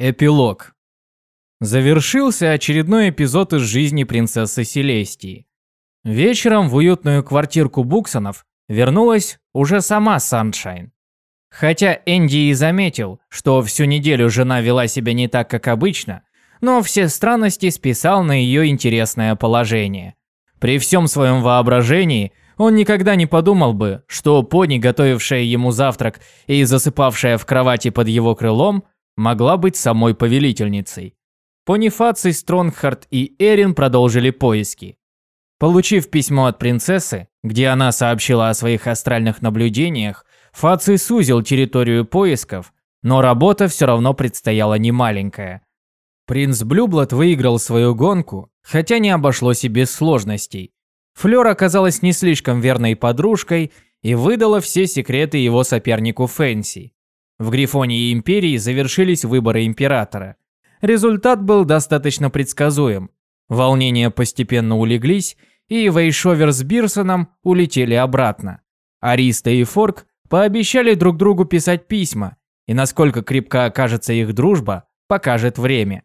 Эпилог. Завершился очередной эпизод из жизни принцессы Селестии. Вечером в уютную квартирку Буксонов вернулась уже сама Саншайн. Хотя Энди и заметил, что всю неделю жена вела себя не так, как обычно, но все странности списал на ее интересное положение. При всем своем воображении он никогда не подумал бы, что пони, готовившая ему завтрак и засыпавшая в кровати под его крылом – могла быть самой повелительницей. Понифаций, Стронгхард и Эрин продолжили поиски. Получив письмо от принцессы, где она сообщила о своих астральных наблюдениях, Фаций сузил территорию поисков, но работа все равно предстояла немаленькая. Принц Блюблот выиграл свою гонку, хотя не обошлось и без сложностей. Флёр оказалась не слишком верной подружкой и выдала все секреты его сопернику Фэнси. В Грифоне и Империи завершились выборы императора. Результат был достаточно предсказуем. Волнения постепенно улеглись, и Вейшовер с Бирсоном улетели обратно. Ариста и Форк пообещали друг другу писать письма, и насколько крепка окажется их дружба, покажет время.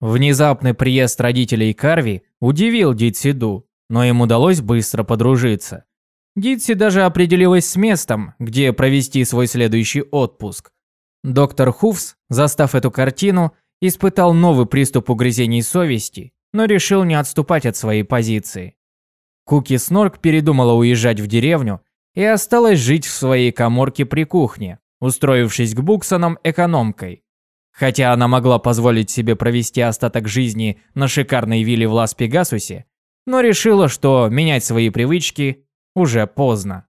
Внезапный приезд родителей Карви удивил Дитсиду, но им удалось быстро подружиться. Дитси даже определилась с местом, где провести свой следующий отпуск. Доктор Хувс, застав эту картину, испытал новый приступ угрызений совести, но решил не отступать от своей позиции. Куки Снорк передумала уезжать в деревню и осталась жить в своей коморке при кухне, устроившись к Буксонам экономкой. Хотя она могла позволить себе провести остаток жизни на шикарной вилле в Лас-Пегасусе, но решила, что менять свои привычки уже поздно.